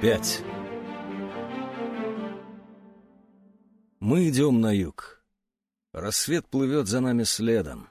Пять. Мы идем на юг. Рассвет плывет за нами следом.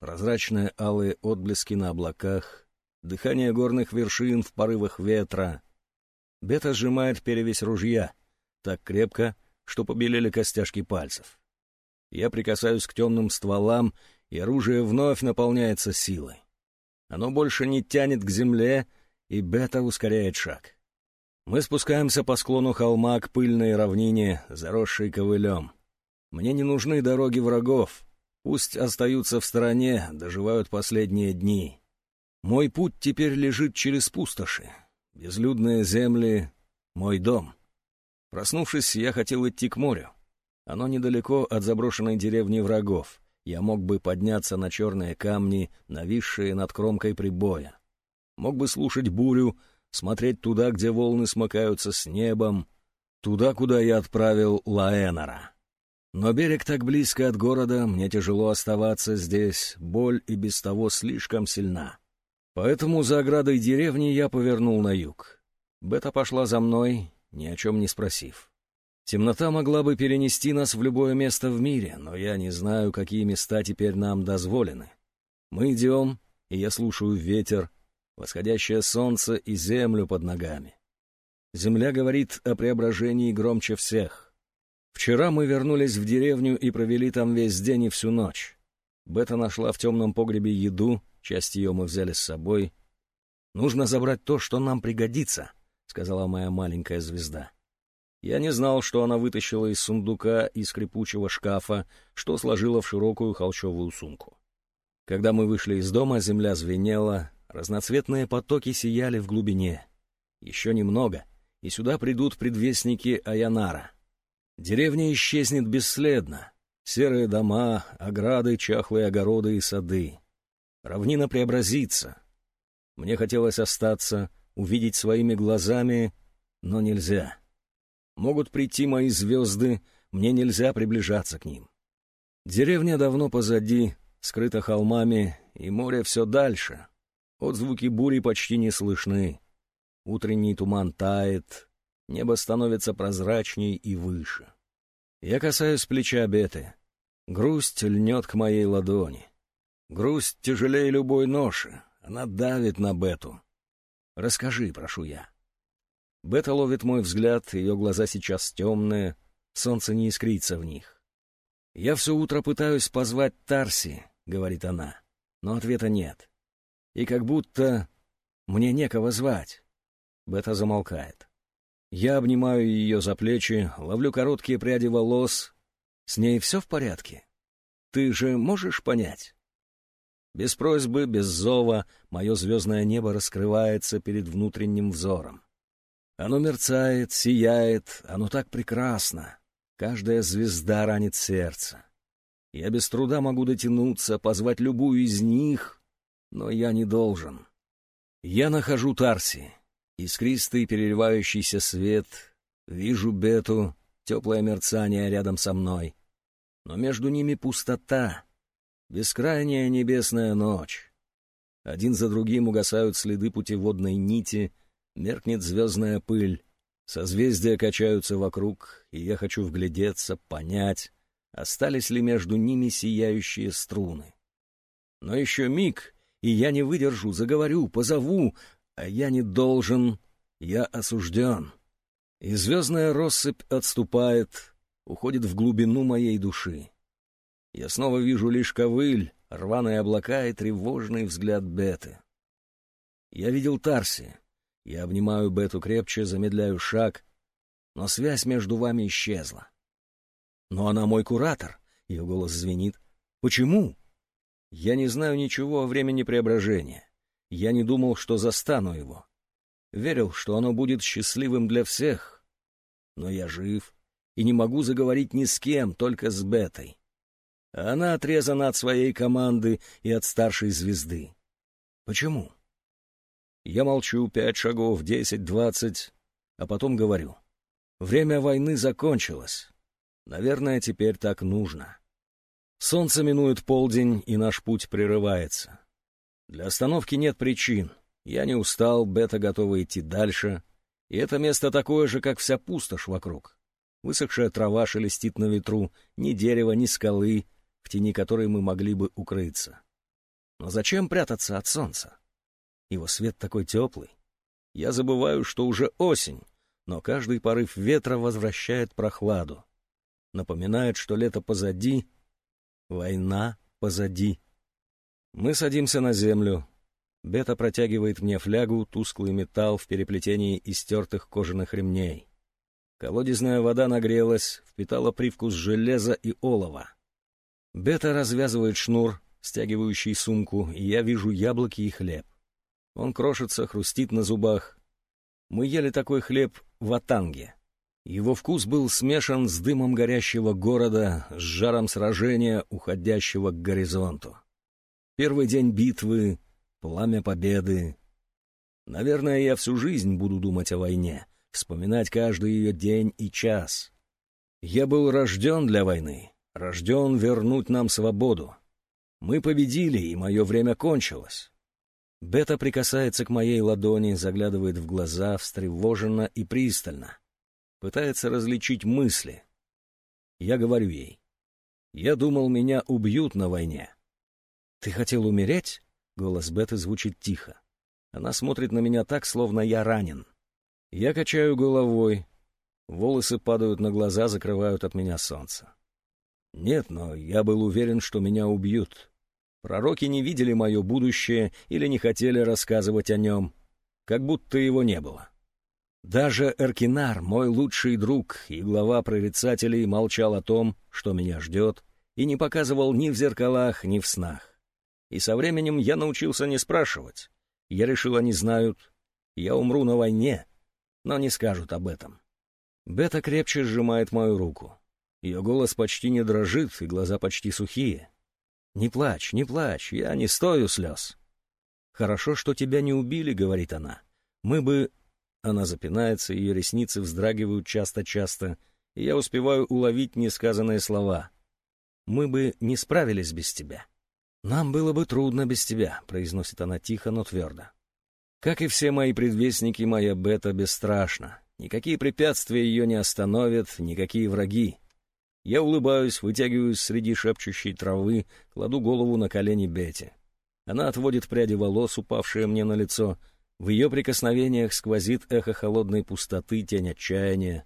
Прозрачные алые отблески на облаках, дыхание горных вершин в порывах ветра. Бета сжимает перевесь ружья, так крепко, что побелели костяшки пальцев. Я прикасаюсь к темным стволам, и оружие вновь наполняется силой. Оно больше не тянет к земле, и Бета ускоряет шаг. Мы спускаемся по склону холма к пыльной равнине, заросшей ковылем. Мне не нужны дороги врагов. Пусть остаются в стороне, доживают последние дни. Мой путь теперь лежит через пустоши. Безлюдные земли — мой дом. Проснувшись, я хотел идти к морю. Оно недалеко от заброшенной деревни врагов. Я мог бы подняться на черные камни, нависшие над кромкой прибоя. Мог бы слушать бурю, смотреть туда, где волны смыкаются с небом, туда, куда я отправил Лаэнора. Но берег так близко от города, мне тяжело оставаться здесь, боль и без того слишком сильна. Поэтому за оградой деревни я повернул на юг. Бета пошла за мной, ни о чем не спросив. Темнота могла бы перенести нас в любое место в мире, но я не знаю, какие места теперь нам дозволены. Мы идем, и я слушаю ветер, восходящее солнце и землю под ногами. Земля говорит о преображении громче всех. Вчера мы вернулись в деревню и провели там весь день и всю ночь. Бета нашла в темном погребе еду, часть ее мы взяли с собой. «Нужно забрать то, что нам пригодится», — сказала моя маленькая звезда. Я не знал, что она вытащила из сундука и скрипучего шкафа, что сложила в широкую холщовую сумку. Когда мы вышли из дома, земля звенела, Разноцветные потоки сияли в глубине. Еще немного, и сюда придут предвестники Аянара. Деревня исчезнет бесследно. Серые дома, ограды, чахлые огороды и сады. Равнина преобразится. Мне хотелось остаться, увидеть своими глазами, но нельзя. Могут прийти мои звезды, мне нельзя приближаться к ним. Деревня давно позади, скрыта холмами, и море все дальше, Отзвуки бури почти не слышны. Утренний туман тает, небо становится прозрачней и выше. Я касаюсь плеча Беты. Грусть льнет к моей ладони. Грусть тяжелее любой ноши. Она давит на Бету. «Расскажи», — прошу я. Бета ловит мой взгляд, ее глаза сейчас темные, солнце не искрится в них. «Я все утро пытаюсь позвать Тарси», — говорит она, — но ответа нет и как будто мне некого звать. Бета замолкает. Я обнимаю ее за плечи, ловлю короткие пряди волос. С ней все в порядке? Ты же можешь понять? Без просьбы, без зова, мое звездное небо раскрывается перед внутренним взором. Оно мерцает, сияет, оно так прекрасно. Каждая звезда ранит сердце. Я без труда могу дотянуться, позвать любую из них, но я не должен. Я нахожу Тарси, искристый переливающийся свет, вижу Бету, теплое мерцание рядом со мной. Но между ними пустота, бескрайняя небесная ночь. Один за другим угасают следы путеводной нити, меркнет звездная пыль, созвездия качаются вокруг, и я хочу вглядеться, понять, остались ли между ними сияющие струны. Но еще миг, и я не выдержу, заговорю, позову, а я не должен, я осужден. И звездная россыпь отступает, уходит в глубину моей души. Я снова вижу лишь ковыль, рваные облака и тревожный взгляд Беты. Я видел Тарси. Я обнимаю Бету крепче, замедляю шаг, но связь между вами исчезла. Но она мой куратор, ее голос звенит. Почему? Я не знаю ничего о времени преображения. Я не думал, что застану его. Верил, что оно будет счастливым для всех. Но я жив и не могу заговорить ни с кем, только с Бетой. Она отрезана от своей команды и от старшей звезды. Почему? Я молчу пять шагов, десять, двадцать, а потом говорю. Время войны закончилось. Наверное, теперь так нужно. Солнце минует полдень, и наш путь прерывается. Для остановки нет причин. Я не устал, Бета готова идти дальше. И это место такое же, как вся пустошь вокруг. Высохшая трава шелестит на ветру, ни дерева, ни скалы, в тени которой мы могли бы укрыться. Но зачем прятаться от солнца? Его свет такой теплый. Я забываю, что уже осень, но каждый порыв ветра возвращает прохладу. Напоминает, что лето позади, война позади. Мы садимся на землю. Бета протягивает мне флягу, тусклый металл в переплетении истертых кожаных ремней. Колодезная вода нагрелась, впитала привкус железа и олова. Бета развязывает шнур, стягивающий сумку, и я вижу яблоки и хлеб. Он крошится, хрустит на зубах. Мы ели такой хлеб в Атанге. Его вкус был смешан с дымом горящего города, с жаром сражения, уходящего к горизонту. Первый день битвы, пламя победы. Наверное, я всю жизнь буду думать о войне, вспоминать каждый ее день и час. Я был рожден для войны, рожден вернуть нам свободу. Мы победили, и мое время кончилось. Бета прикасается к моей ладони, заглядывает в глаза, встревоженно и пристально. Пытается различить мысли. Я говорю ей. «Я думал, меня убьют на войне». «Ты хотел умереть?» — голос Беты звучит тихо. Она смотрит на меня так, словно я ранен. Я качаю головой. Волосы падают на глаза, закрывают от меня солнце. Нет, но я был уверен, что меня убьют. Пророки не видели мое будущее или не хотели рассказывать о нем, как будто его не было. Даже Эркинар, мой лучший друг и глава прорицателей, молчал о том, что меня ждет, и не показывал ни в зеркалах, ни в снах. И со временем я научился не спрашивать. Я решил, они знают. Я умру на войне, но не скажут об этом. Бета крепче сжимает мою руку. Ее голос почти не дрожит, и глаза почти сухие. «Не плачь, не плачь, я не стою слез». «Хорошо, что тебя не убили», — говорит она. «Мы бы...» Она запинается, ее ресницы вздрагивают часто-часто, и я успеваю уловить несказанные слова. «Мы бы не справились без тебя». «Нам было бы трудно без тебя», — произносит она тихо, но твердо. Как и все мои предвестники, моя бета бесстрашна. Никакие препятствия ее не остановят, никакие враги. Я улыбаюсь, вытягиваюсь среди шепчущей травы, кладу голову на колени Бетти. Она отводит пряди волос, упавшие мне на лицо. В ее прикосновениях сквозит эхо холодной пустоты, тень отчаяния.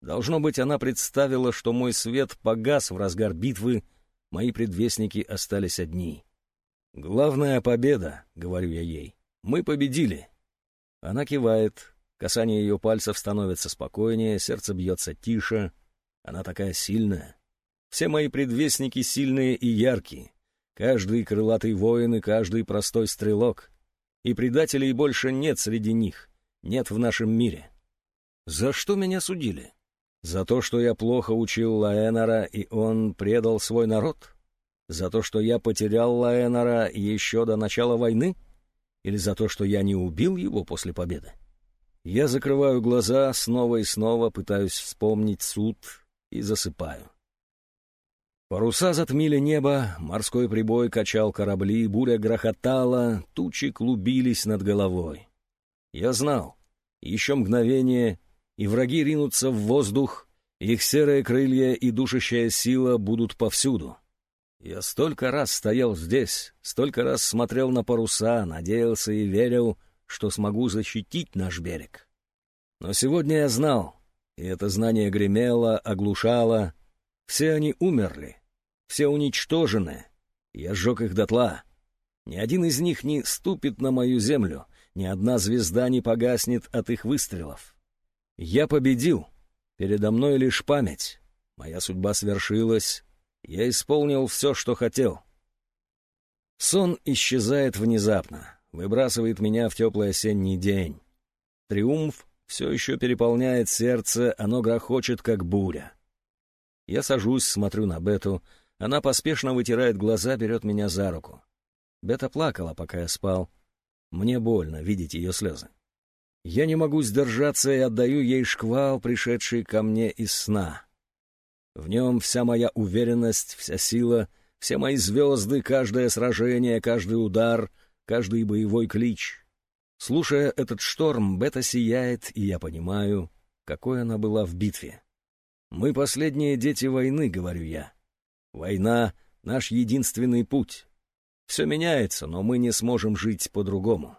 Должно быть, она представила, что мой свет погас в разгар битвы, мои предвестники остались одни. «Главная победа», — говорю я ей, — «мы победили». Она кивает, касание ее пальцев становится спокойнее, сердце бьется тише — она такая сильная. Все мои предвестники сильные и яркие. Каждый крылатый воин и каждый простой стрелок. И предателей больше нет среди них. Нет в нашем мире. За что меня судили? За то, что я плохо учил Лаэнора, и он предал свой народ? За то, что я потерял Лаэнора еще до начала войны? Или за то, что я не убил его после победы? Я закрываю глаза, снова и снова пытаюсь вспомнить суд, и засыпаю. Паруса затмили небо, морской прибой качал корабли, буря грохотала, тучи клубились над головой. Я знал, еще мгновение, и враги ринутся в воздух, их серые крылья и душащая сила будут повсюду. Я столько раз стоял здесь, столько раз смотрел на паруса, надеялся и верил, что смогу защитить наш берег. Но сегодня я знал, и это знание гремело, оглушало. Все они умерли, все уничтожены. Я сжег их дотла. Ни один из них не ступит на мою землю, ни одна звезда не погаснет от их выстрелов. Я победил. Передо мной лишь память. Моя судьба свершилась. Я исполнил все, что хотел. Сон исчезает внезапно, выбрасывает меня в теплый осенний день. Триумф все еще переполняет сердце, оно грохочет, как буря. Я сажусь, смотрю на Бету. Она поспешно вытирает глаза, берет меня за руку. Бета плакала, пока я спал. Мне больно видеть ее слезы. Я не могу сдержаться и отдаю ей шквал, пришедший ко мне из сна. В нем вся моя уверенность, вся сила, все мои звезды, каждое сражение, каждый удар, каждый боевой клич. Слушая этот шторм, Бета сияет, и я понимаю, какой она была в битве. «Мы последние дети войны», — говорю я. «Война — наш единственный путь. Все меняется, но мы не сможем жить по-другому».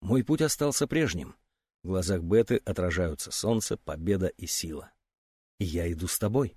Мой путь остался прежним. В глазах Беты отражаются солнце, победа и сила. И я иду с тобой.